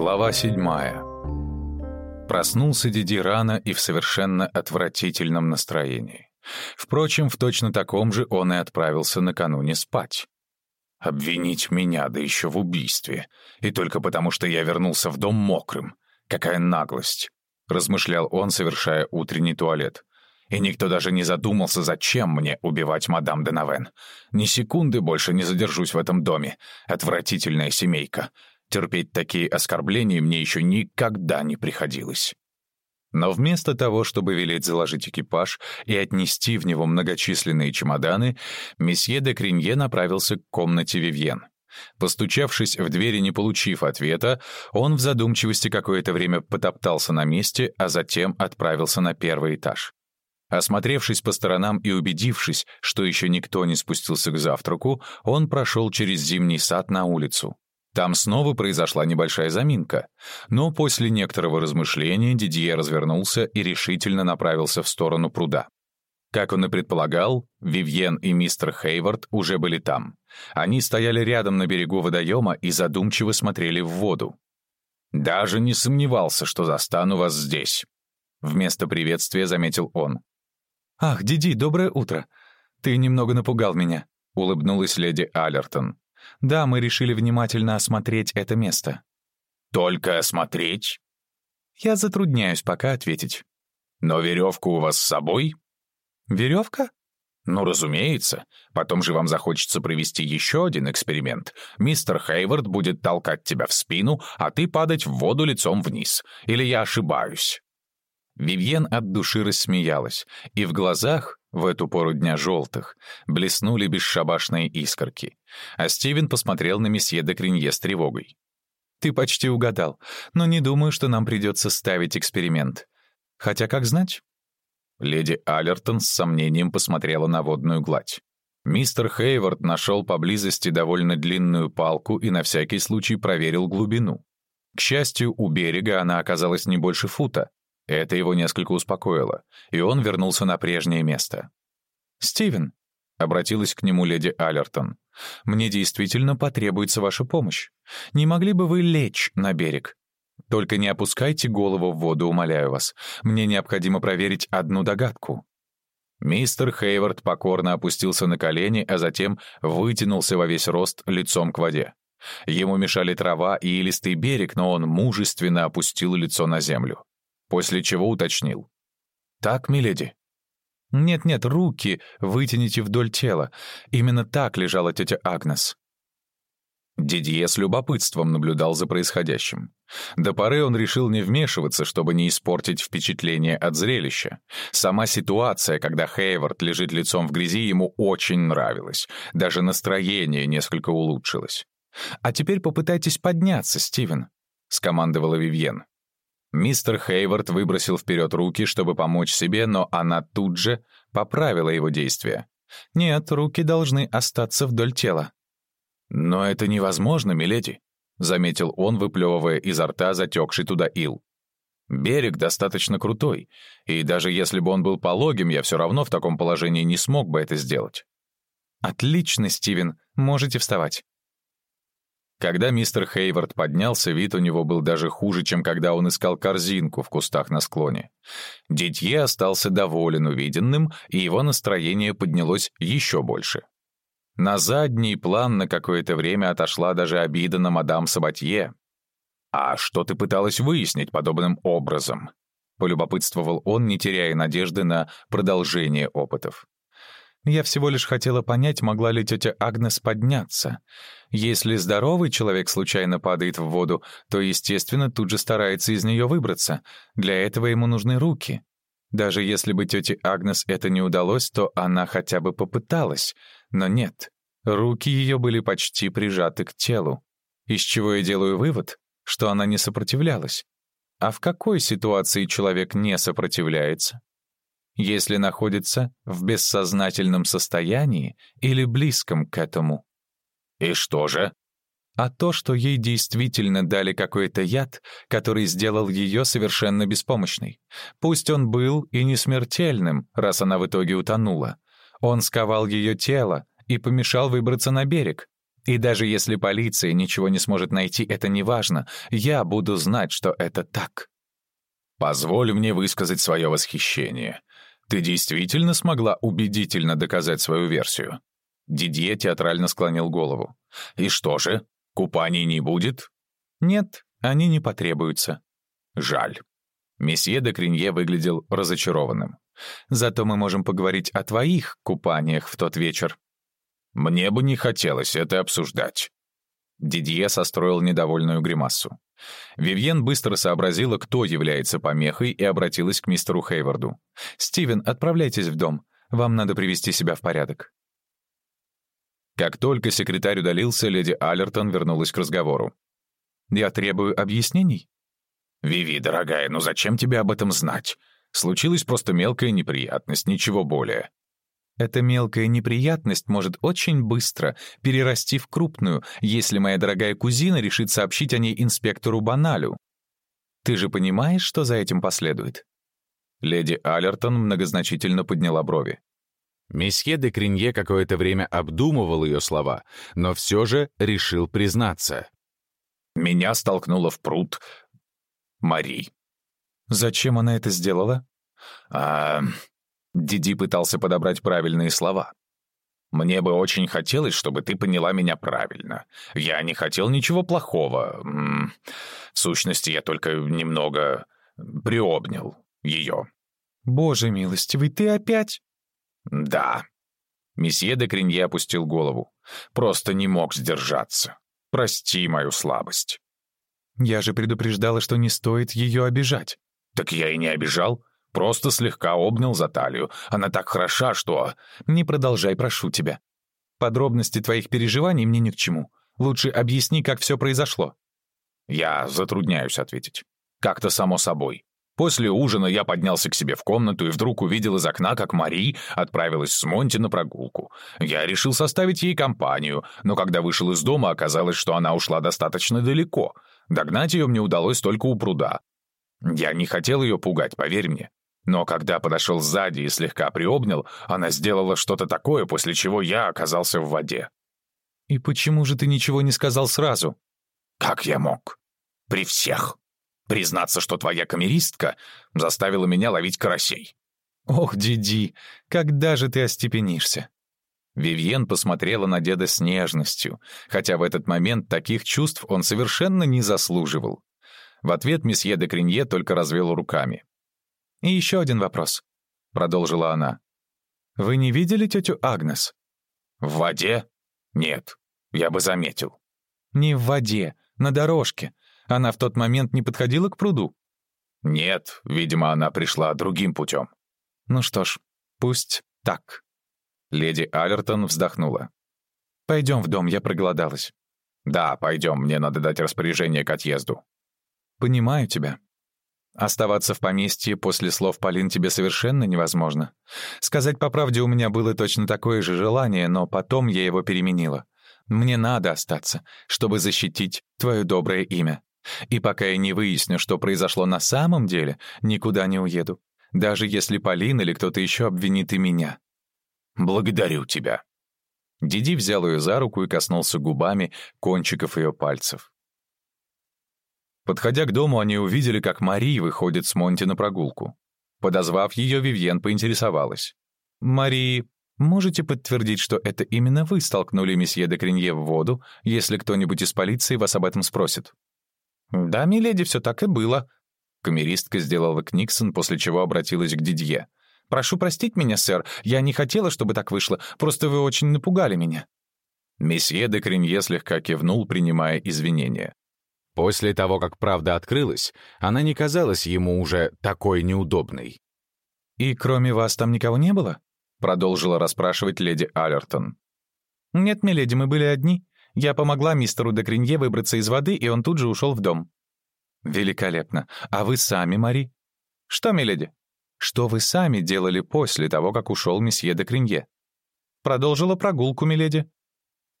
Глава седьмая. Проснулся Диди рано и в совершенно отвратительном настроении. Впрочем, в точно таком же он и отправился накануне спать. Обвинить меня, да еще в убийстве. И только потому, что я вернулся в дом мокрым. Какая наглость! Размышлял он, совершая утренний туалет. И никто даже не задумался, зачем мне убивать мадам Денавен. Ни секунды больше не задержусь в этом доме. Отвратительная семейка. Терпеть такие оскорбления мне еще никогда не приходилось. Но вместо того, чтобы велеть заложить экипаж и отнести в него многочисленные чемоданы, месье де Кринье направился к комнате Вивьен. Постучавшись в дверь и не получив ответа, он в задумчивости какое-то время потоптался на месте, а затем отправился на первый этаж. Осмотревшись по сторонам и убедившись, что еще никто не спустился к завтраку, он прошел через зимний сад на улицу. Там снова произошла небольшая заминка, но после некоторого размышления Дидье развернулся и решительно направился в сторону пруда. Как он и предполагал, Вивьен и мистер Хейвард уже были там. Они стояли рядом на берегу водоема и задумчиво смотрели в воду. «Даже не сомневался, что застану вас здесь», — вместо приветствия заметил он. «Ах, Диди, доброе утро. Ты немного напугал меня», — улыбнулась леди Аллертон. Да, мы решили внимательно осмотреть это место. Только осмотреть? Я затрудняюсь пока ответить. Но веревку у вас с собой? Веревка? Ну, разумеется. Потом же вам захочется провести еще один эксперимент. Мистер Хейвард будет толкать тебя в спину, а ты падать в воду лицом вниз. Или я ошибаюсь? Вивьен от души рассмеялась, и в глазах, в эту пору дня желтых, блеснули бесшабашные искорки. А Стивен посмотрел на месье де Кринье с тревогой. «Ты почти угадал, но не думаю, что нам придется ставить эксперимент. Хотя, как знать?» Леди Аллертон с сомнением посмотрела на водную гладь. Мистер Хейвард нашел поблизости довольно длинную палку и на всякий случай проверил глубину. К счастью, у берега она оказалась не больше фута, это его несколько успокоило, и он вернулся на прежнее место. «Стивен», — обратилась к нему леди Аллертон, «мне действительно потребуется ваша помощь. Не могли бы вы лечь на берег? Только не опускайте голову в воду, умоляю вас. Мне необходимо проверить одну догадку». Мистер Хейвард покорно опустился на колени, а затем вытянулся во весь рост лицом к воде. Ему мешали трава и илистый берег, но он мужественно опустил лицо на землю после чего уточнил. «Так, миледи?» «Нет-нет, руки вытяните вдоль тела. Именно так лежала тетя Агнес». Дидье с любопытством наблюдал за происходящим. До поры он решил не вмешиваться, чтобы не испортить впечатление от зрелища. Сама ситуация, когда Хейвард лежит лицом в грязи, ему очень нравилась. Даже настроение несколько улучшилось. «А теперь попытайтесь подняться, Стивен», — скомандовала Вивьен. Мистер Хейвард выбросил вперед руки, чтобы помочь себе, но она тут же поправила его действия. «Нет, руки должны остаться вдоль тела». «Но это невозможно, миледи», — заметил он, выплевывая изо рта затекший туда ил. «Берег достаточно крутой, и даже если бы он был пологим, я все равно в таком положении не смог бы это сделать». «Отлично, Стивен, можете вставать». Когда мистер Хейвард поднялся, вид у него был даже хуже, чем когда он искал корзинку в кустах на склоне. Дитье остался доволен увиденным, и его настроение поднялось еще больше. На задний план на какое-то время отошла даже обида на мадам Сабатье. «А что ты пыталась выяснить подобным образом?» — полюбопытствовал он, не теряя надежды на продолжение опытов. Я всего лишь хотела понять, могла ли тетя Агнес подняться. Если здоровый человек случайно падает в воду, то, естественно, тут же старается из нее выбраться. Для этого ему нужны руки. Даже если бы тете Агнес это не удалось, то она хотя бы попыталась. Но нет, руки ее были почти прижаты к телу. Из чего я делаю вывод, что она не сопротивлялась. А в какой ситуации человек не сопротивляется? Если находится в бессознательном состоянии или близком к этому. И что же? А то, что ей действительно дали какой-то яд, который сделал ее совершенно беспомощной. Пусть он был и не смертельным, раз она в итоге утонула. Он сковал ее тело и помешал выбраться на берег. И даже если полиция ничего не сможет найти, это не важно. Я буду знать, что это так. Позволь мне высказать свое восхищение. Ты действительно смогла убедительно доказать свою версию? Дидье театрально склонил голову. И что же, купаний не будет? Нет, они не потребуются. Жаль. Месье де Кринье выглядел разочарованным. Зато мы можем поговорить о твоих купаниях в тот вечер. Мне бы не хотелось это обсуждать. Дидье состроил недовольную гримасу. Вивьен быстро сообразила, кто является помехой, и обратилась к мистеру Хейварду. «Стивен, отправляйтесь в дом. Вам надо привести себя в порядок». Как только секретарь удалился, леди Аллертон вернулась к разговору. «Я требую объяснений?» «Виви, дорогая, ну зачем тебе об этом знать? Случилась просто мелкая неприятность, ничего более. Эта мелкая неприятность может очень быстро перерасти в крупную, если моя дорогая кузина решит сообщить о ней инспектору Баналю. Ты же понимаешь, что за этим последует?» Леди Аллертон многозначительно подняла брови. Месье де Кринье какое-то время обдумывал ее слова, но все же решил признаться. «Меня столкнула в пруд Мари». «Зачем она это сделала?» «А, Диди пытался подобрать правильные слова. «Мне бы очень хотелось, чтобы ты поняла меня правильно. Я не хотел ничего плохого. В сущности, я только немного приобнял ее». «Боже милостивый, ты опять?» «Да». Месье де Кринье опустил голову. «Просто не мог сдержаться. Прости мою слабость». «Я же предупреждала, что не стоит ее обижать». «Так я и не обижал. Просто слегка обнял за талию. Она так хороша, что... Не продолжай, прошу тебя. Подробности твоих переживаний мне ни к чему. Лучше объясни, как все произошло. Я затрудняюсь ответить. Как-то само собой. После ужина я поднялся к себе в комнату и вдруг увидел из окна, как Мари отправилась с Монти на прогулку. Я решил составить ей компанию, но когда вышел из дома, оказалось, что она ушла достаточно далеко. Догнать ее мне удалось только у пруда. Я не хотел ее пугать, поверь мне. Но когда подошел сзади и слегка приобнял, она сделала что-то такое, после чего я оказался в воде. «И почему же ты ничего не сказал сразу?» «Как я мог? При всех. Признаться, что твоя камеристка заставила меня ловить карасей». «Ох, Диди, когда же ты остепенишься?» Вивьен посмотрела на деда с нежностью, хотя в этот момент таких чувств он совершенно не заслуживал. В ответ месье де Кринье только развел руками. «И еще один вопрос», — продолжила она. «Вы не видели тетю Агнес?» «В воде? Нет, я бы заметил». «Не в воде, на дорожке. Она в тот момент не подходила к пруду?» «Нет, видимо, она пришла другим путем». «Ну что ж, пусть так». Леди Аллертон вздохнула. «Пойдем в дом, я проголодалась». «Да, пойдем, мне надо дать распоряжение к отъезду». «Понимаю тебя», Оставаться в поместье после слов Полин тебе совершенно невозможно. Сказать по правде, у меня было точно такое же желание, но потом я его переменила. Мне надо остаться, чтобы защитить твое доброе имя. И пока я не выясню, что произошло на самом деле, никуда не уеду. Даже если Полин или кто-то еще обвинит и меня. Благодарю тебя. Диди взял ее за руку и коснулся губами кончиков ее пальцев. Подходя к дому, они увидели, как Мари выходит с Монти на прогулку. Подозвав ее, Вивьен поинтересовалась. «Мари, можете подтвердить, что это именно вы столкнули месье де Кринье в воду, если кто-нибудь из полиции вас об этом спросит?» «Да, миледи, все так и было», — камеристка сделала Книксон, после чего обратилась к Дидье. «Прошу простить меня, сэр, я не хотела, чтобы так вышло, просто вы очень напугали меня». Месье де Кринье слегка кивнул, принимая извинения. После того, как правда открылась, она не казалась ему уже такой неудобной. «И кроме вас там никого не было?» — продолжила расспрашивать леди Аллертон. «Нет, миледи, мы были одни. Я помогла мистеру Декринье выбраться из воды, и он тут же ушел в дом». «Великолепно. А вы сами, Мари?» «Что, миледи?» «Что вы сами делали после того, как ушел месье Декринье?» «Продолжила прогулку, миледи».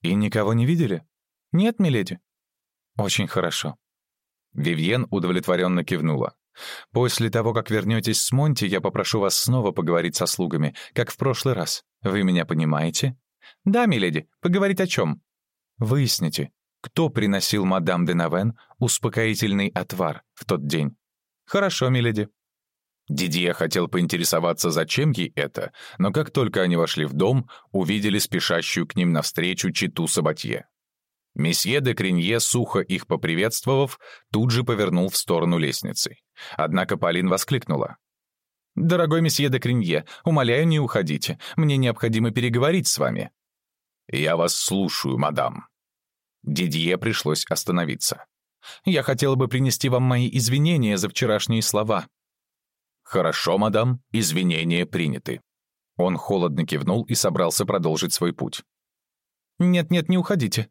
«И никого не видели?» «Нет, миледи». «Очень хорошо». Вивьен удовлетворенно кивнула. «После того, как вернетесь с Монти, я попрошу вас снова поговорить со слугами, как в прошлый раз. Вы меня понимаете?» «Да, миледи. Поговорить о чем?» Выясните, кто приносил мадам де Навен успокоительный отвар в тот день. Хорошо, миледи. Дидье хотел поинтересоваться, зачем ей это, но как только они вошли в дом, увидели спешащую к ним навстречу читу Сабатье. Месье де Кринье, сухо их поприветствовав, тут же повернул в сторону лестницы. Однако Полин воскликнула. «Дорогой месье де Кринье, умоляю, не уходите. Мне необходимо переговорить с вами». «Я вас слушаю, мадам». Дидье пришлось остановиться. «Я хотела бы принести вам мои извинения за вчерашние слова». «Хорошо, мадам, извинения приняты». Он холодно кивнул и собрался продолжить свой путь. «Нет-нет, не уходите.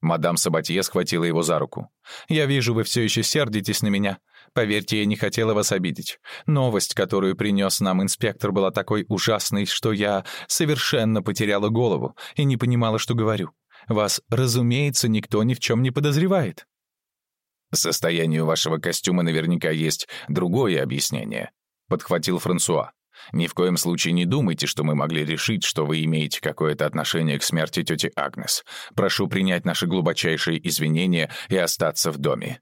Мадам Сабатье схватила его за руку. «Я вижу, вы все еще сердитесь на меня. Поверьте, я не хотела вас обидеть. Новость, которую принес нам инспектор, была такой ужасной, что я совершенно потеряла голову и не понимала, что говорю. Вас, разумеется, никто ни в чем не подозревает». «Состоянию вашего костюма наверняка есть другое объяснение», — подхватил Франсуа. Ни в коем случае не думайте, что мы могли решить, что вы имеете какое-то отношение к смерти тети Агнес. Прошу принять наши глубочайшие извинения и остаться в доме».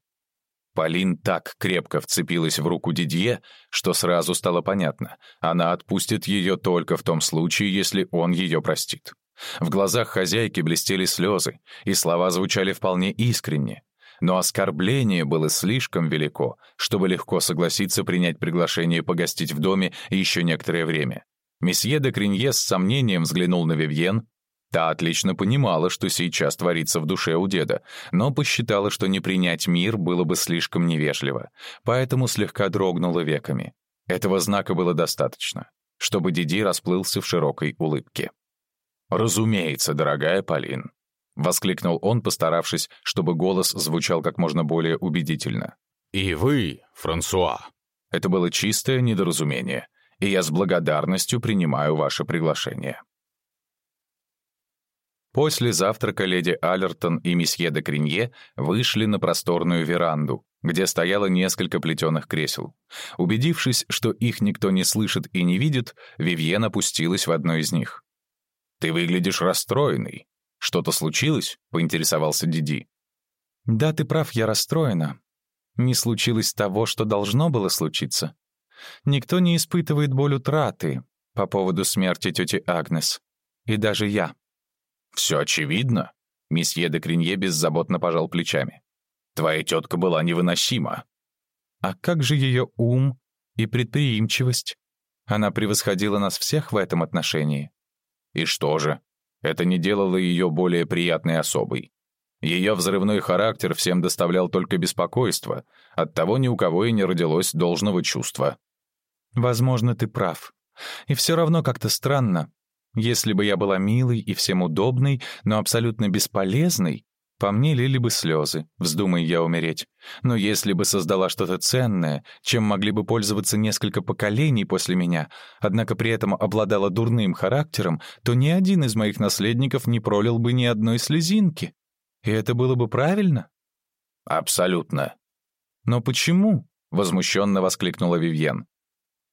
Полин так крепко вцепилась в руку Дидье, что сразу стало понятно. Она отпустит ее только в том случае, если он ее простит. В глазах хозяйки блестели слезы, и слова звучали вполне искренне. Но оскорбление было слишком велико, чтобы легко согласиться принять приглашение погостить в доме еще некоторое время. Месье де Кринье с сомнением взглянул на Вивьен. Та отлично понимала, что сейчас творится в душе у деда, но посчитала, что не принять мир было бы слишком невежливо, поэтому слегка дрогнула веками. Этого знака было достаточно, чтобы Диди расплылся в широкой улыбке. «Разумеется, дорогая Полин, — воскликнул он, постаравшись, чтобы голос звучал как можно более убедительно. «И вы, Франсуа». Это было чистое недоразумение, и я с благодарностью принимаю ваше приглашение. После завтрака леди Аллертон и месье де Кринье вышли на просторную веранду, где стояло несколько плетеных кресел. Убедившись, что их никто не слышит и не видит, Вивьен опустилась в одно из них. «Ты выглядишь расстроенный», «Что-то случилось?» — поинтересовался Диди. «Да, ты прав, я расстроена. Не случилось того, что должно было случиться. Никто не испытывает боль утраты по поводу смерти тети Агнес. И даже я». «Все очевидно?» — месье де Кринье беззаботно пожал плечами. «Твоя тетка была невыносима». «А как же ее ум и предприимчивость? Она превосходила нас всех в этом отношении». «И что же?» Это не делало ее более приятной особой. Ее взрывной характер всем доставлял только беспокойство, оттого ни у кого и не родилось должного чувства. «Возможно, ты прав. И все равно как-то странно. Если бы я была милой и всем удобной, но абсолютно бесполезной, по мне лили бы слезы, вздумай я умереть. Но если бы создала что-то ценное, чем могли бы пользоваться несколько поколений после меня, однако при этом обладала дурным характером, то ни один из моих наследников не пролил бы ни одной слезинки. И это было бы правильно? Абсолютно. Но почему? — возмущенно воскликнула Вивьен.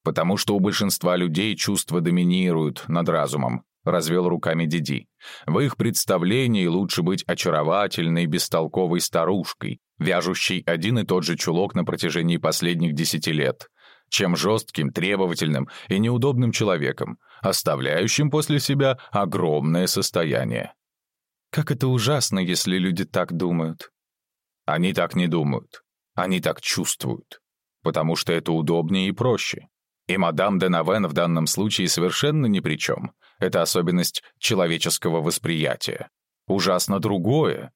«Потому что у большинства людей чувства доминируют над разумом. — развел руками Диди. «В их представлении лучше быть очаровательной, бестолковой старушкой, вяжущей один и тот же чулок на протяжении последних десяти лет, чем жестким, требовательным и неудобным человеком, оставляющим после себя огромное состояние». «Как это ужасно, если люди так думают». «Они так не думают. Они так чувствуют. Потому что это удобнее и проще. И мадам де Навен в данном случае совершенно ни при чем. Это особенность человеческого восприятия. Ужасно другое.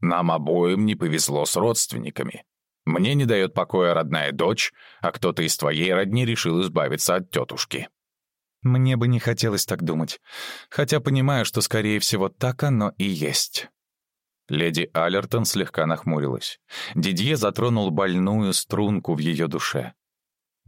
Нам обоим не повезло с родственниками. Мне не дает покоя родная дочь, а кто-то из твоей родни решил избавиться от тетушки. Мне бы не хотелось так думать, хотя понимаю, что, скорее всего, так оно и есть. Леди Аллертон слегка нахмурилась. Дидье затронул больную струнку в ее душе.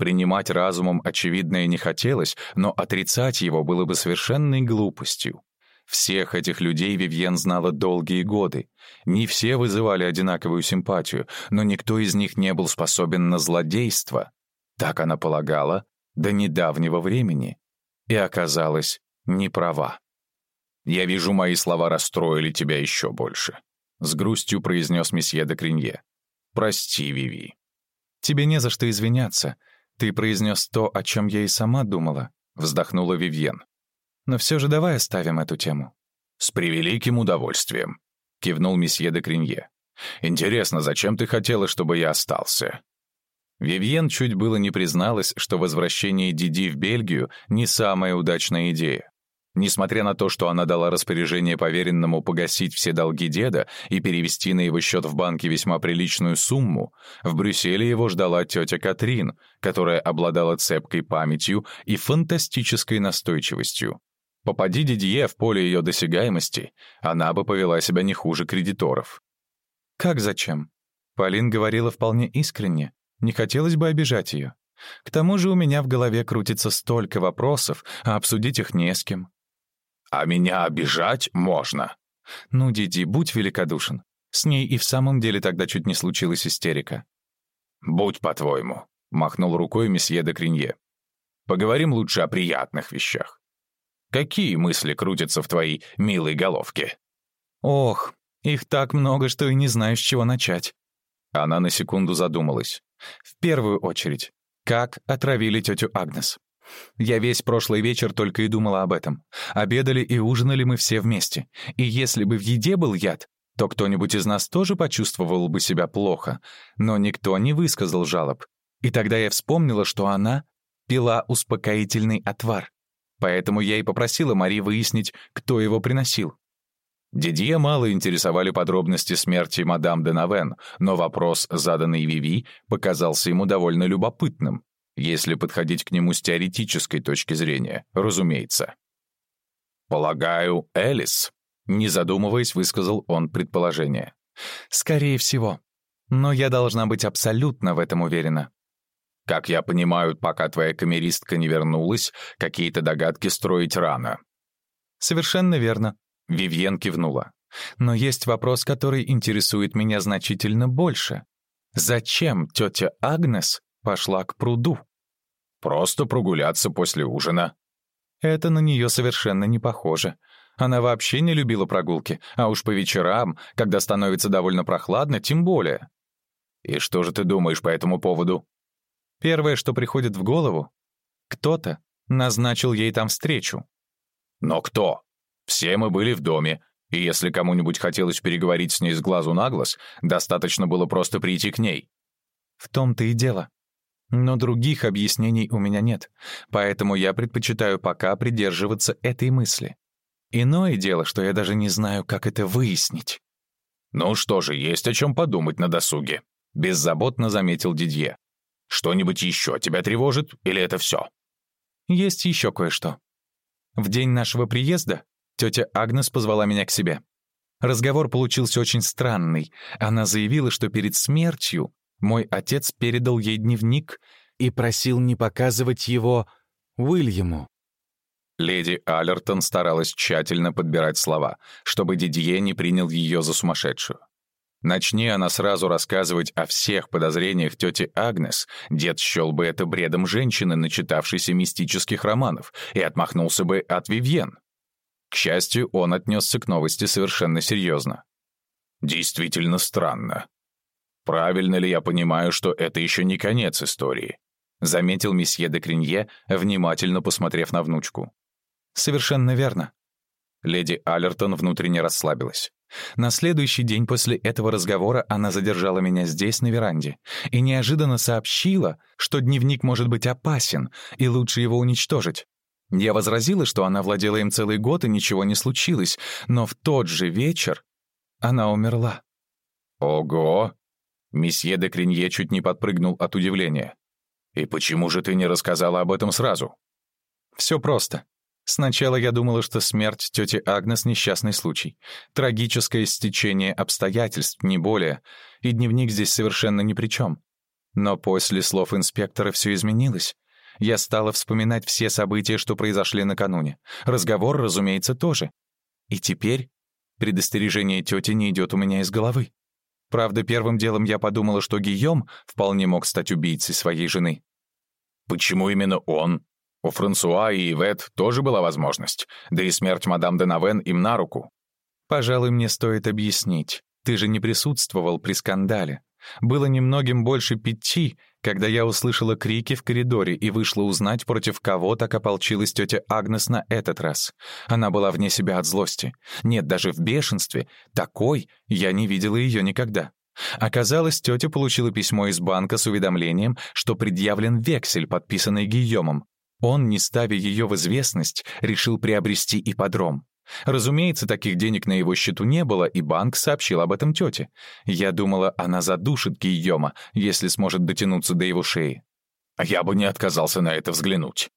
Принимать разумом очевидное не хотелось, но отрицать его было бы совершенной глупостью. Всех этих людей Вивьен знала долгие годы. Не все вызывали одинаковую симпатию, но никто из них не был способен на злодейство. Так она полагала до недавнего времени. И оказалась неправа. Я вижу, мои слова расстроили тебя еще больше», — с грустью произнес месье де Кринье. «Прости, Виви». «Тебе не за что извиняться. Ты произнес то, о чем я и сама думала», — вздохнула Вивьен. «Но все же давай оставим эту тему». «С превеликим удовольствием», — кивнул месье де Кринье. «Интересно, зачем ты хотела, чтобы я остался?» Вивьен чуть было не призналась, что возвращение Диди в Бельгию не самая удачная идея. Несмотря на то, что она дала распоряжение поверенному погасить все долги деда и перевести на его счет в банке весьма приличную сумму, в Брюсселе его ждала тетя Катрин, которая обладала цепкой памятью и фантастической настойчивостью. Попади Дидье в поле ее досягаемости, она бы повела себя не хуже кредиторов. «Как зачем?» Полин говорила вполне искренне. Не хотелось бы обижать ее. К тому же у меня в голове крутится столько вопросов, а обсудить их не с кем. А меня обижать можно. Ну, Диди, будь великодушен. С ней и в самом деле тогда чуть не случилась истерика. «Будь по-твоему», — махнул рукой месье де Кринье. «Поговорим лучше о приятных вещах. Какие мысли крутятся в твоей милой головке?» «Ох, их так много, что и не знаю, с чего начать». Она на секунду задумалась. «В первую очередь, как отравили тетю Агнес?» Я весь прошлый вечер только и думала об этом. Обедали и ужинали мы все вместе. И если бы в еде был яд, то кто-нибудь из нас тоже почувствовал бы себя плохо. Но никто не высказал жалоб. И тогда я вспомнила, что она пила успокоительный отвар. Поэтому я и попросила Мари выяснить, кто его приносил. Дидье мало интересовали подробности смерти мадам де Навен, но вопрос, заданный Виви, показался ему довольно любопытным. Если подходить к нему с теоретической точки зрения, разумеется. «Полагаю, Элис», — не задумываясь, высказал он предположение. «Скорее всего. Но я должна быть абсолютно в этом уверена». «Как я понимаю, пока твоя камеристка не вернулась, какие-то догадки строить рано». «Совершенно верно», — Вивьен кивнула. «Но есть вопрос, который интересует меня значительно больше. Зачем тетя Агнес пошла к пруду. Просто прогуляться после ужина. Это на нее совершенно не похоже. Она вообще не любила прогулки, а уж по вечерам, когда становится довольно прохладно, тем более. И что же ты думаешь по этому поводу? Первое, что приходит в голову, кто-то назначил ей там встречу. Но кто? Все мы были в доме, и если кому-нибудь хотелось переговорить с ней с глазу на глаз, достаточно было просто прийти к ней. В том-то и дело. Но других объяснений у меня нет, поэтому я предпочитаю пока придерживаться этой мысли. Иное дело, что я даже не знаю, как это выяснить. «Ну что же, есть о чем подумать на досуге», — беззаботно заметил Дидье. «Что-нибудь еще тебя тревожит, или это все?» «Есть еще кое-что. В день нашего приезда тетя Агнес позвала меня к себе. Разговор получился очень странный. Она заявила, что перед смертью мой отец передал ей дневник и просил не показывать его Уильяму. Леди Аллертон старалась тщательно подбирать слова, чтобы Дидье не принял ее за сумасшедшую. Начни она сразу рассказывать о всех подозрениях тети Агнес, дед счел бы это бредом женщины, начитавшейся мистических романов, и отмахнулся бы от Вивьен. К счастью, он отнесся к новости совершенно серьезно. «Действительно странно», «Правильно ли я понимаю, что это еще не конец истории?» — заметил месье де Кринье, внимательно посмотрев на внучку. «Совершенно верно». Леди Аллертон внутренне расслабилась. На следующий день после этого разговора она задержала меня здесь, на веранде, и неожиданно сообщила, что дневник может быть опасен, и лучше его уничтожить. Я возразила, что она владела им целый год, и ничего не случилось, но в тот же вечер она умерла. «Ого!» Месье де Кринье чуть не подпрыгнул от удивления. «И почему же ты не рассказала об этом сразу?» «Все просто. Сначала я думала, что смерть тети Агнес — несчастный случай. Трагическое стечение обстоятельств, не более. И дневник здесь совершенно ни при чем. Но после слов инспектора все изменилось. Я стала вспоминать все события, что произошли накануне. Разговор, разумеется, тоже. И теперь предостережение тети не идет у меня из головы. Правда, первым делом я подумала, что Гийом вполне мог стать убийцей своей жены. «Почему именно он?» У Франсуа и Ивет тоже была возможность, да и смерть мадам де Навен им на руку. Пожалуй, мне стоит объяснить. Ты же не присутствовал при скандале. Было немногим больше пяти, когда я услышала крики в коридоре и вышла узнать, против кого так ополчилась тетя Агнес на этот раз. Она была вне себя от злости. Нет, даже в бешенстве. Такой я не видела ее никогда. Оказалось, тетя получила письмо из банка с уведомлением, что предъявлен вексель, подписанный Гийомом. Он, не ставя ее в известность, решил приобрести ипподром. Разумеется, таких денег на его счету не было, и банк сообщил об этом тете. Я думала, она задушит Гийома, если сможет дотянуться до его шеи. Я бы не отказался на это взглянуть.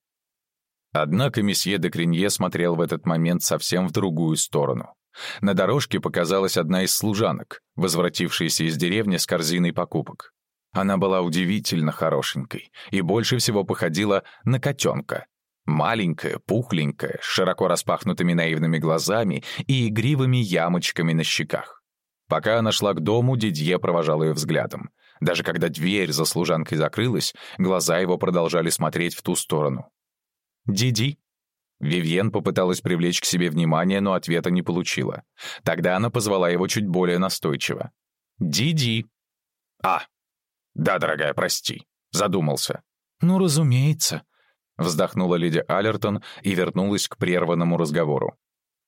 Однако месье де Кринье смотрел в этот момент совсем в другую сторону. На дорожке показалась одна из служанок, возвратившаяся из деревни с корзиной покупок. Она была удивительно хорошенькой и больше всего походила на котенка. Маленькая, пухленькая, с широко распахнутыми наивными глазами и игривыми ямочками на щеках. Пока она шла к дому, Дидье провожал ее взглядом. Даже когда дверь за служанкой закрылась, глаза его продолжали смотреть в ту сторону. «Диди», Вивьен попыталась привлечь к себе внимание, но ответа не получила. Тогда она позвала его чуть более настойчиво. «Диди!» «А, да, дорогая, прости. Задумался». «Ну, разумеется», — вздохнула леди Аллертон и вернулась к прерванному разговору.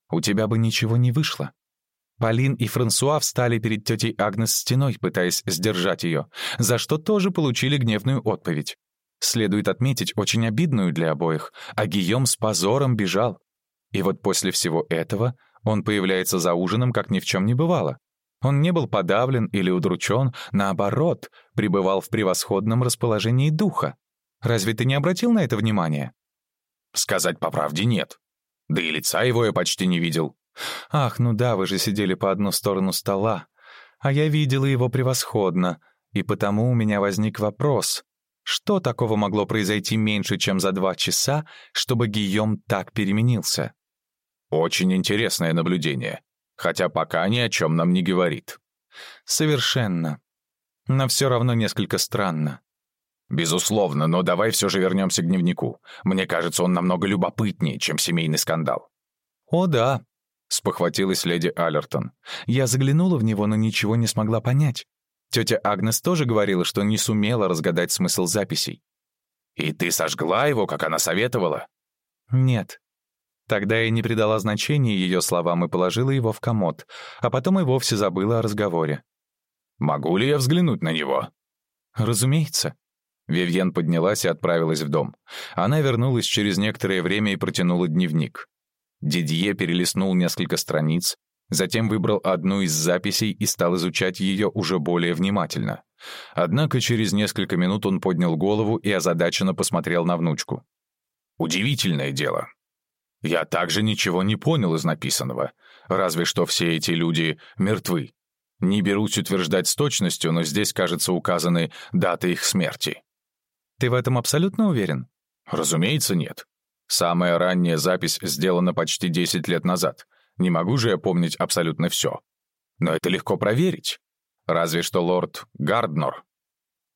«У тебя бы ничего не вышло». Полин и Франсуа встали перед тетей Агнес стеной, пытаясь сдержать ее, за что тоже получили гневную отповедь. Следует отметить, очень обидную для обоих, а Гийом с позором бежал. И вот после всего этого он появляется за ужином, как ни в чем не бывало. Он не был подавлен или удручен, наоборот, пребывал в превосходном расположении духа. Разве ты не обратил на это внимание? Сказать по правде нет. Да и лица его я почти не видел. Ах, ну да, вы же сидели по одну сторону стола. А я видела его превосходно, и потому у меня возник вопрос. Что такого могло произойти меньше, чем за два часа, чтобы Гийом так переменился? Очень интересное наблюдение, хотя пока ни о чем нам не говорит. Совершенно. Но все равно несколько странно. Безусловно, но давай все же вернемся к дневнику. Мне кажется, он намного любопытнее, чем семейный скандал. О, да, спохватилась леди Аллертон. Я заглянула в него, но ничего не смогла понять. Тетя Агнес тоже говорила, что не сумела разгадать смысл записей. «И ты сожгла его, как она советовала?» «Нет». Тогда я не придала значения ее словам и положила его в комод, а потом и вовсе забыла о разговоре. «Могу ли я взглянуть на него?» «Разумеется». Вивьен поднялась и отправилась в дом. Она вернулась через некоторое время и протянула дневник. Дидье перелистнул несколько страниц, Затем выбрал одну из записей и стал изучать ее уже более внимательно. Однако через несколько минут он поднял голову и озадаченно посмотрел на внучку. «Удивительное дело. Я также ничего не понял из написанного, разве что все эти люди мертвы. Не берусь утверждать с точностью, но здесь, кажется, указаны даты их смерти». «Ты в этом абсолютно уверен?» «Разумеется, нет. Самая ранняя запись сделана почти 10 лет назад». Не могу же я помнить абсолютно все. Но это легко проверить. Разве что лорд Гарднор.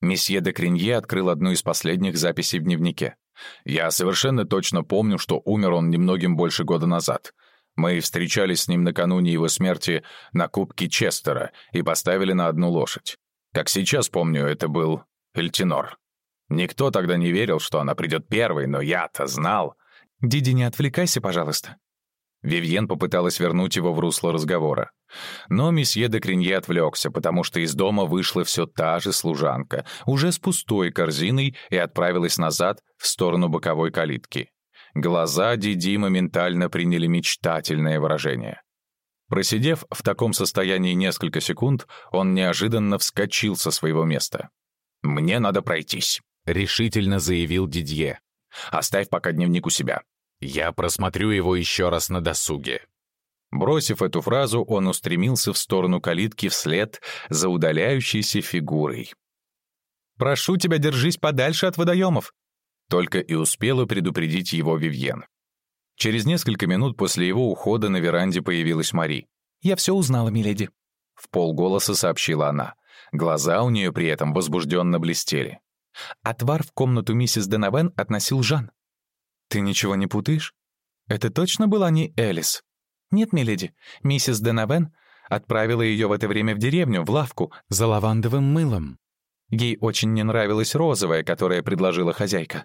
Месье де Кринье открыл одну из последних записей в дневнике. «Я совершенно точно помню, что умер он немногим больше года назад. Мы встречались с ним накануне его смерти на Кубке Честера и поставили на одну лошадь. Как сейчас помню, это был Эльтинор. Никто тогда не верил, что она придет первой, но я-то знал». «Диди, не отвлекайся, пожалуйста», Вивьен попыталась вернуть его в русло разговора. Но месье де Кринье отвлекся, потому что из дома вышла все та же служанка, уже с пустой корзиной, и отправилась назад в сторону боковой калитки. Глаза Диди моментально приняли мечтательное выражение. Просидев в таком состоянии несколько секунд, он неожиданно вскочил со своего места. «Мне надо пройтись», — решительно заявил Дидье. «Оставь пока дневник у себя. Я просмотрю его еще раз на досуге». Бросив эту фразу, он устремился в сторону калитки вслед за удаляющейся фигурой. «Прошу тебя, держись подальше от водоемов!» Только и успела предупредить его Вивьен. Через несколько минут после его ухода на веранде появилась Мари. «Я все узнала, миледи», — в полголоса сообщила она. Глаза у нее при этом возбужденно блестели. Отвар в комнату миссис Денавен относил Жан. «Ты ничего не путаешь? Это точно была не Элис?» «Нет, миледи, миссис Денавен отправила ее в это время в деревню, в лавку, за лавандовым мылом. Ей очень не нравилась розовая, которая предложила хозяйка.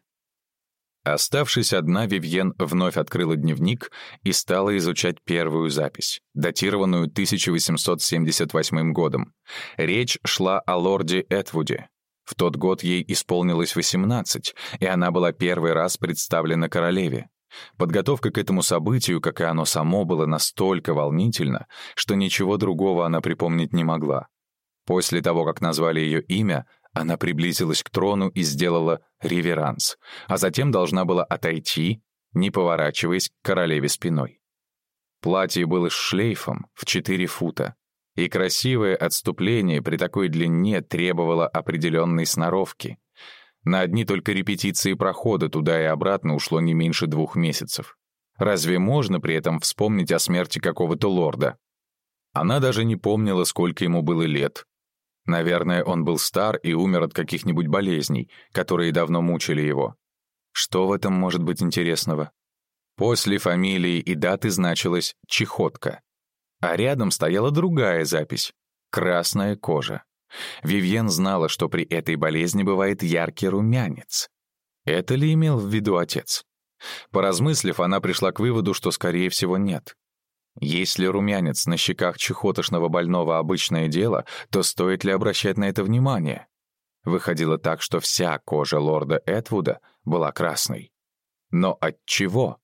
Оставшись одна, Вивьен вновь открыла дневник и стала изучать первую запись, датированную 1878 годом. Речь шла о лорде Этвуде. В тот год ей исполнилось 18, и она была первый раз представлена королеве. Подготовка к этому событию, как и оно само, было настолько волнительно, что ничего другого она припомнить не могла. После того, как назвали ее имя, она приблизилась к трону и сделала реверанс, а затем должна была отойти, не поворачиваясь к королеве спиной. Платье было с шлейфом в 4 фута, и красивое отступление при такой длине требовало определенной сноровки. На одни только репетиции прохода туда и обратно ушло не меньше двух месяцев. Разве можно при этом вспомнить о смерти какого-то лорда? Она даже не помнила, сколько ему было лет. Наверное, он был стар и умер от каких-нибудь болезней, которые давно мучили его. Что в этом может быть интересного? После фамилии и даты значилась «чехотка». А рядом стояла другая запись — «красная кожа». Вивьен знала, что при этой болезни бывает яркий румянец. Это ли имел в виду отец? Поразмыслив, она пришла к выводу, что, скорее всего, нет. Если румянец на щеках чехотошного больного обычное дело, то стоит ли обращать на это внимание? Выходило так, что вся кожа лорда Этвуда была красной. Но от чего?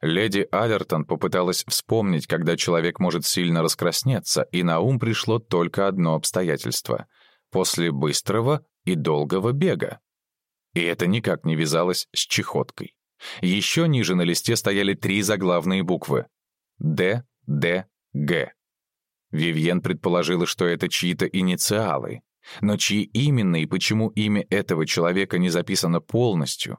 Леди Аллертон попыталась вспомнить, когда человек может сильно раскраснеться, и на ум пришло только одно обстоятельство — после быстрого и долгого бега. И это никак не вязалось с чехоткой. Еще ниже на листе стояли три заглавные буквы — Д, Д, Г. Вивьен предположила, что это чьи-то инициалы. Но чьи именно и почему имя этого человека не записано полностью,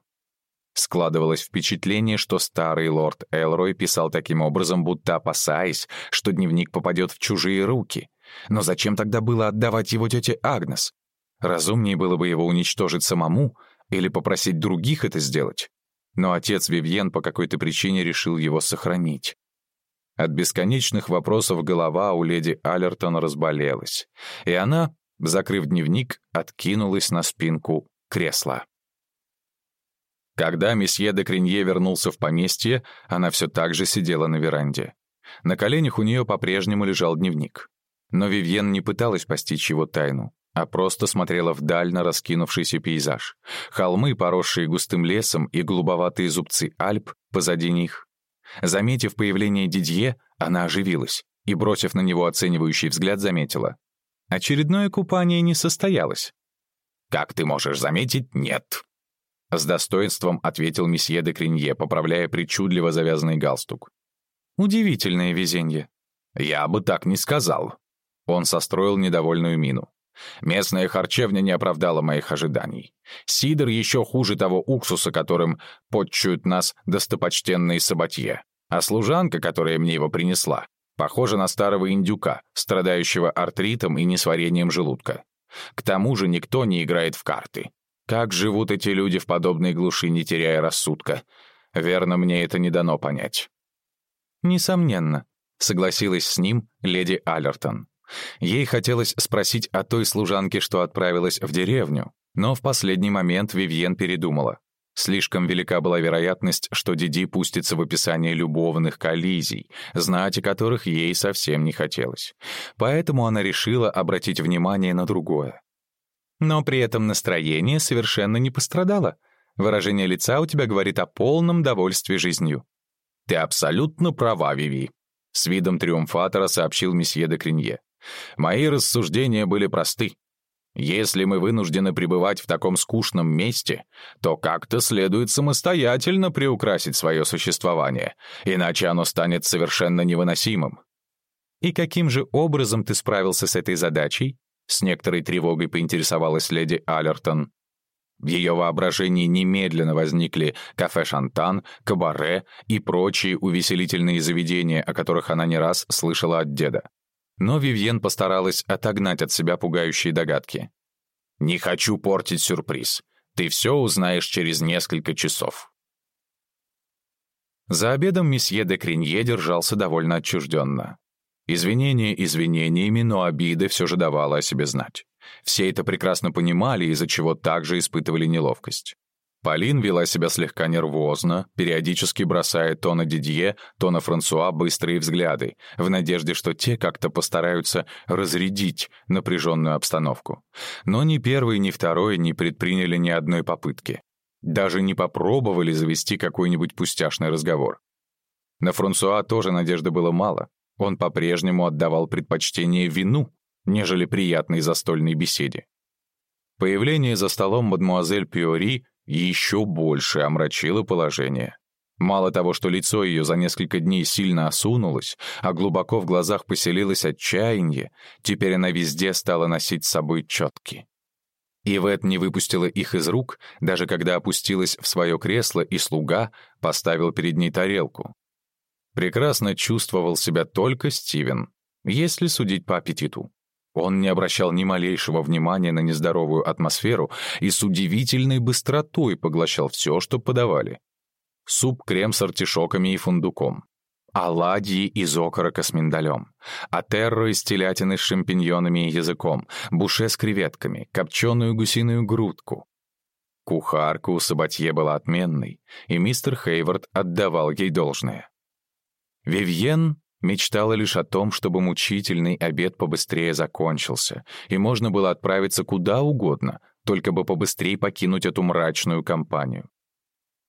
Складывалось впечатление, что старый лорд Элрой писал таким образом, будто опасаясь, что дневник попадет в чужие руки. Но зачем тогда было отдавать его тете Агнес? Разумнее было бы его уничтожить самому или попросить других это сделать. Но отец Вивьен по какой-то причине решил его сохранить. От бесконечных вопросов голова у леди Аллертон разболелась, и она, закрыв дневник, откинулась на спинку кресла. Когда месье де Кринье вернулся в поместье, она все так же сидела на веранде. На коленях у нее по-прежнему лежал дневник. Но Вивьен не пыталась постичь его тайну, а просто смотрела вдаль на раскинувшийся пейзаж. Холмы, поросшие густым лесом, и голубоватые зубцы Альп позади них. Заметив появление Дидье, она оживилась и, бросив на него оценивающий взгляд, заметила. Очередное купание не состоялось. «Как ты можешь заметить, нет», с достоинством ответил месье де Кринье, поправляя причудливо завязанный галстук. «Удивительное везенье». «Я бы так не сказал». Он состроил недовольную мину. Местная харчевня не оправдала моих ожиданий. Сидр еще хуже того уксуса, которым подчуют нас достопочтенные сабатье. А служанка, которая мне его принесла, похожа на старого индюка, страдающего артритом и несварением желудка. К тому же никто не играет в карты. Как живут эти люди в подобной глуши, не теряя рассудка? Верно, мне это не дано понять. Несомненно, согласилась с ним леди Аллертон. Ей хотелось спросить о той служанке, что отправилась в деревню, но в последний момент Вивьен передумала. Слишком велика была вероятность, что Диди пустится в описание любовных коллизий, знать о которых ей совсем не хотелось. Поэтому она решила обратить внимание на другое. Но при этом настроение совершенно не пострадало. Выражение лица у тебя говорит о полном довольстве жизнью. «Ты абсолютно права, Виви», — с видом триумфатора сообщил месье де Кринье. «Мои рассуждения были просты. Если мы вынуждены пребывать в таком скучном месте, то как-то следует самостоятельно приукрасить свое существование, иначе оно станет совершенно невыносимым». «И каким же образом ты справился с этой задачей?» С некоторой тревогой поинтересовалась леди Аллертон. В ее воображении немедленно возникли кафе «Шантан», кабаре и прочие увеселительные заведения, о которых она не раз слышала от деда. Но Вивьен постаралась отогнать от себя пугающие догадки. «Не хочу портить сюрприз. Ты все узнаешь через несколько часов». За обедом месье де Кринье держался довольно отчужденно. Извинения извинениями, но обиды все же давала о себе знать. Все это прекрасно понимали, из-за чего также испытывали неловкость. Полин вела себя слегка нервозно, периодически бросая то на Дидье, то на Франсуа быстрые взгляды, в надежде, что те как-то постараются разрядить напряженную обстановку. Но ни первый, ни второй не предприняли ни одной попытки. Даже не попробовали завести какой-нибудь пустяшный разговор. На Франсуа тоже надежды было мало. Он по-прежнему отдавал предпочтение вину, нежели приятной застольной беседе. Появление за столом мадмуазель Пиори еще больше омрачило положение. Мало того, что лицо ее за несколько дней сильно осунулось, а глубоко в глазах поселилось отчаяние, теперь она везде стала носить с собой четки. Ивет не выпустила их из рук, даже когда опустилась в свое кресло, и слуга поставил перед ней тарелку. Прекрасно чувствовал себя только Стивен, если судить по аппетиту. Он не обращал ни малейшего внимания на нездоровую атмосферу и с удивительной быстротой поглощал все, что подавали. Суп-крем с артишоками и фундуком, оладьи из окорока с миндалем, атерро из телятины с шампиньонами и языком, буше с креветками, копченую гусиную грудку. Кухарка у Сабатье была отменной, и мистер Хейвард отдавал ей должное. Вивьен мечтала лишь о том, чтобы мучительный обед побыстрее закончился, и можно было отправиться куда угодно, только бы побыстрее покинуть эту мрачную компанию.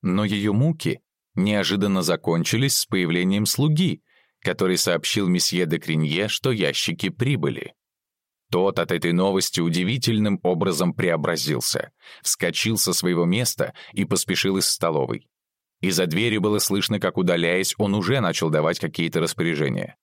Но ее муки неожиданно закончились с появлением слуги, который сообщил месье де Кринье, что ящики прибыли. Тот от этой новости удивительным образом преобразился, вскочил со своего места и поспешил из столовой. Из-за двери было слышно, как, удаляясь, он уже начал давать какие-то распоряжения.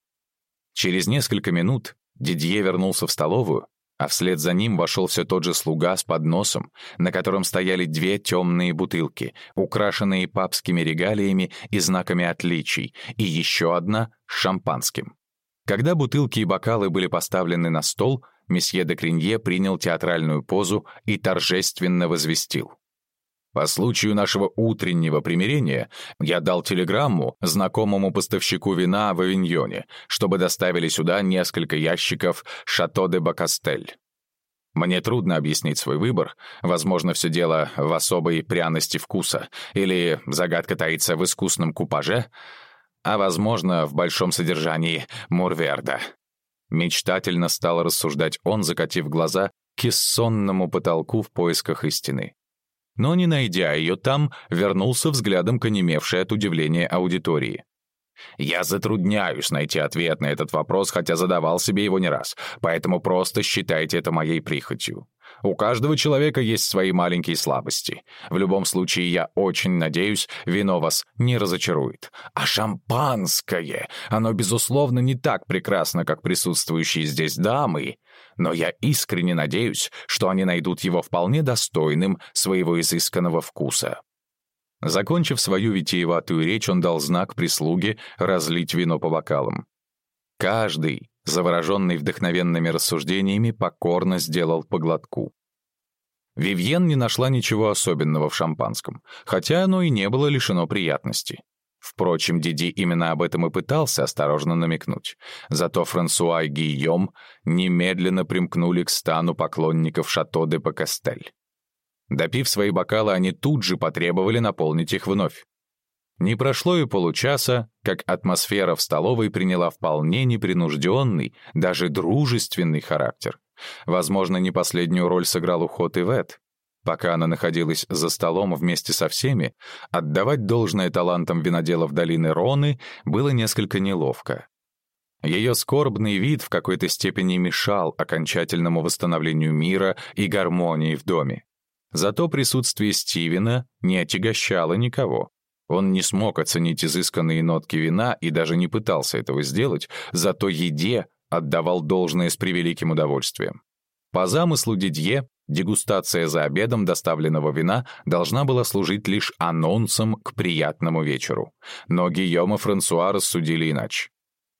Через несколько минут Дидье вернулся в столовую а вслед за ним вошел все тот же слуга с подносом, на котором стояли две темные бутылки, украшенные папскими регалиями и знаками отличий, и еще одна шампанским. Когда бутылки и бокалы были поставлены на стол, месье де Кринье принял театральную позу и торжественно возвестил. По случаю нашего утреннего примирения я дал телеграмму знакомому поставщику вина в Авиньоне, чтобы доставили сюда несколько ящиков «Шато де Бакастель». Мне трудно объяснить свой выбор. Возможно, все дело в особой пряности вкуса. Или загадка таится в искусном купаже. А, возможно, в большом содержании Мурверда. Мечтательно стал рассуждать он, закатив глаза к кессонному потолку в поисках истины но, не найдя ее там, вернулся взглядом к онемевшей от удивления аудитории. «Я затрудняюсь найти ответ на этот вопрос, хотя задавал себе его не раз, поэтому просто считайте это моей прихотью. У каждого человека есть свои маленькие слабости. В любом случае, я очень надеюсь, вино вас не разочарует. А шампанское, оно, безусловно, не так прекрасно, как присутствующие здесь дамы, но я искренне надеюсь, что они найдут его вполне достойным своего изысканного вкуса. Закончив свою витиеватую речь, он дал знак прислуге разлить вино по бокалам. Каждый, завороженный вдохновенными рассуждениями, покорно сделал поглотку. Вивьен не нашла ничего особенного в шампанском, хотя оно и не было лишено приятности. Впрочем, Диди именно об этом и пытался осторожно намекнуть. Зато Франсуа и Гийом немедленно примкнули к стану поклонников Шато де Пакастель. Допив свои бокалы, они тут же потребовали наполнить их вновь. Не прошло и получаса, как атмосфера в столовой приняла вполне непринужденный, даже дружественный характер. Возможно, не последнюю роль сыграл уход Ивет. Пока она находилась за столом вместе со всеми, отдавать должное талантам виноделов долины Роны было несколько неловко. Ее скорбный вид в какой-то степени мешал окончательному восстановлению мира и гармонии в доме. Зато присутствие Стивена не отягощало никого. Он не смог оценить изысканные нотки вина и даже не пытался этого сделать, зато еде отдавал должное с превеликим удовольствием. По замыслу Дидье, Дегустация за обедом доставленного вина должна была служить лишь анонсом к приятному вечеру. Но Гийом и Франсуа рассудили иначе.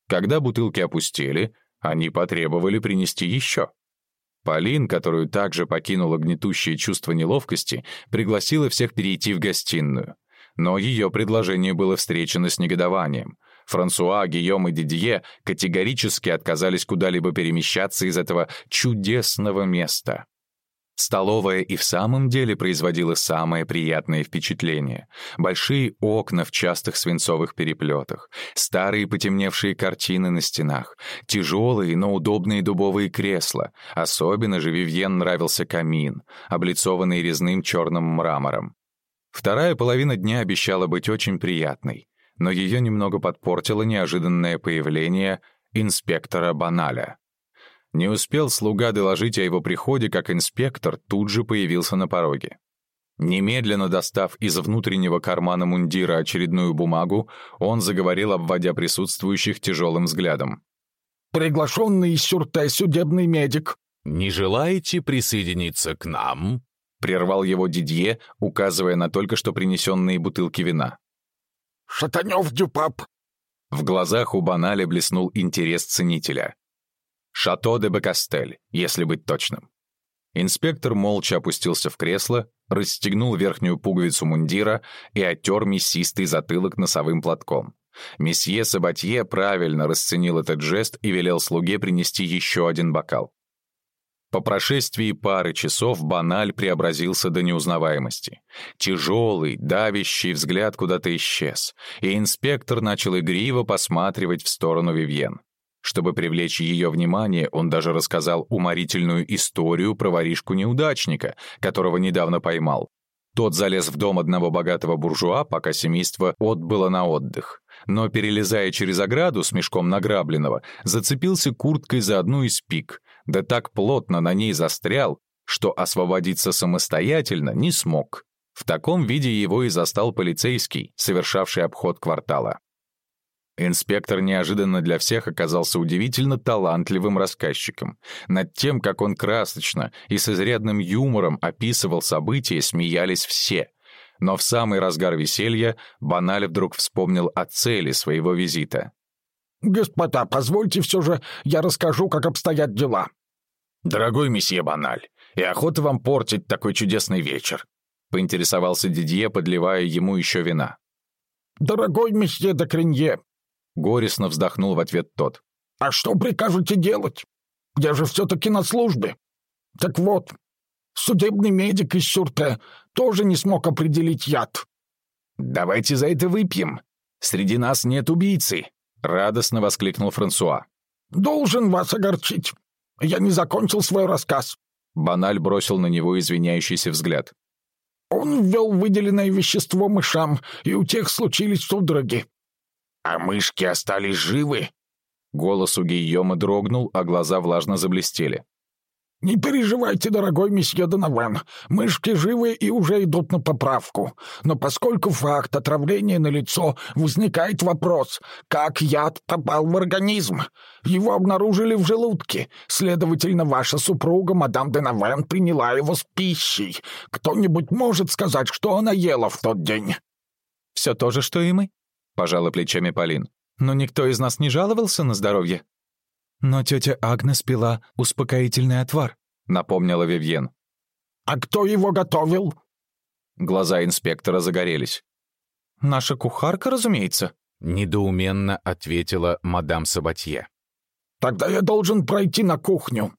Когда бутылки опустели, они потребовали принести еще. Полин, которую также покинуло гнетущее чувство неловкости, пригласила всех перейти в гостиную. но ее предложение было встречено с негодованием. Франсуа, Гийом и Дидье категорически отказались куда-либо перемещаться из этого чудесного места. Столовая и в самом деле производила самое приятное впечатление. Большие окна в частых свинцовых переплетах, старые потемневшие картины на стенах, тяжелые, но удобные дубовые кресла. Особенно же Вивьен нравился камин, облицованный резным черным мрамором. Вторая половина дня обещала быть очень приятной, но ее немного подпортило неожиданное появление инспектора Баналя. Не успел слуга доложить о его приходе, как инспектор тут же появился на пороге. Немедленно достав из внутреннего кармана мундира очередную бумагу, он заговорил, обводя присутствующих тяжелым взглядом. «Приглашенный из сюрте судебный медик». «Не желаете присоединиться к нам?» — прервал его Дидье, указывая на только что принесенные бутылки вина. «Шатанев Дюпап». В глазах у Баналя блеснул интерес ценителя. Шато де Бекастель, если быть точным. Инспектор молча опустился в кресло, расстегнул верхнюю пуговицу мундира и оттер мясистый затылок носовым платком. Месье Сабатье правильно расценил этот жест и велел слуге принести еще один бокал. По прошествии пары часов Баналь преобразился до неузнаваемости. Тяжелый, давящий взгляд куда-то исчез, и инспектор начал игриво посматривать в сторону Вивьен. Чтобы привлечь ее внимание, он даже рассказал уморительную историю про воришку-неудачника, которого недавно поймал. Тот залез в дом одного богатого буржуа, пока семейство отбыло на отдых. Но, перелезая через ограду с мешком награбленного, зацепился курткой за одну из пик, да так плотно на ней застрял, что освободиться самостоятельно не смог. В таком виде его и застал полицейский, совершавший обход квартала. Инспектор неожиданно для всех оказался удивительно талантливым рассказчиком. Над тем, как он красочно и с изрядным юмором описывал события, смеялись все. Но в самый разгар веселья Баналь вдруг вспомнил о цели своего визита. «Господа, позвольте все же я расскажу, как обстоят дела». «Дорогой месье Баналь, и охота вам портить такой чудесный вечер», поинтересовался Дидье, подливая ему еще вина. «Дорогой месье Докринье, Горестно вздохнул в ответ тот. «А что прикажете делать? Я же все-таки на службе. Так вот, судебный медик из Сюрте тоже не смог определить яд». «Давайте за это выпьем. Среди нас нет убийцы», — радостно воскликнул Франсуа. «Должен вас огорчить. Я не закончил свой рассказ». Баналь бросил на него извиняющийся взгляд. Он ввел выделенное вещество мышам, и у тех случились судороги. «А мышки остались живы?» Голос у Гийома дрогнул, а глаза влажно заблестели. «Не переживайте, дорогой месье Донован. Мышки живы и уже идут на поправку. Но поскольку факт отравления налицо, возникает вопрос, как яд попал в организм? Его обнаружили в желудке. Следовательно, ваша супруга, мадам Донован, приняла его с пищей. Кто-нибудь может сказать, что она ела в тот день?» «Все то же, что и мы», — пожала плечами Полин. «Но никто из нас не жаловался на здоровье». «Но тетя Агнес пила успокоительный отвар», — напомнила Вивьен. «А кто его готовил?» Глаза инспектора загорелись. «Наша кухарка, разумеется», — недоуменно ответила мадам Сабатье. «Тогда я должен пройти на кухню».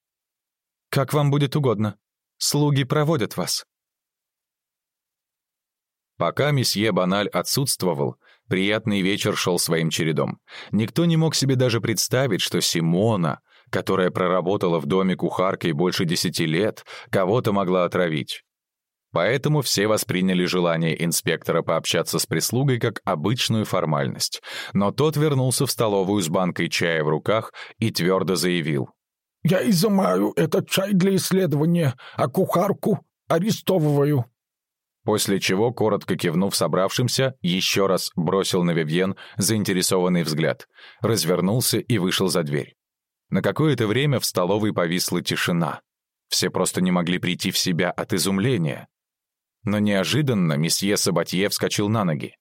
«Как вам будет угодно. Слуги проводят вас». Пока месье Баналь отсутствовал, Приятный вечер шел своим чередом. Никто не мог себе даже представить, что Симона, которая проработала в доме кухаркой больше десяти лет, кого-то могла отравить. Поэтому все восприняли желание инспектора пообщаться с прислугой как обычную формальность. Но тот вернулся в столовую с банкой чая в руках и твердо заявил. «Я изымаю этот чай для исследования, а кухарку арестовываю». После чего, коротко кивнув собравшимся, еще раз бросил на Вивьен заинтересованный взгляд, развернулся и вышел за дверь. На какое-то время в столовой повисла тишина. Все просто не могли прийти в себя от изумления. Но неожиданно месье Сабатье вскочил на ноги.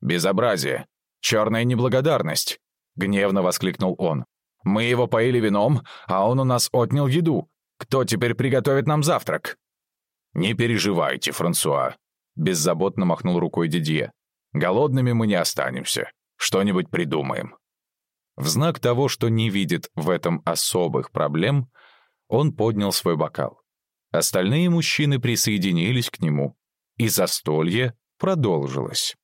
«Безобразие! Черная неблагодарность!» — гневно воскликнул он. «Мы его поили вином, а он у нас отнял еду. Кто теперь приготовит нам завтрак?» «Не переживайте, Франсуа», Беззаботно махнул рукой Дидье. Голодными мы не останемся. Что-нибудь придумаем». В знак того, что не видит в этом особых проблем, он поднял свой бокал. Остальные мужчины присоединились к нему, и застолье продолжилось.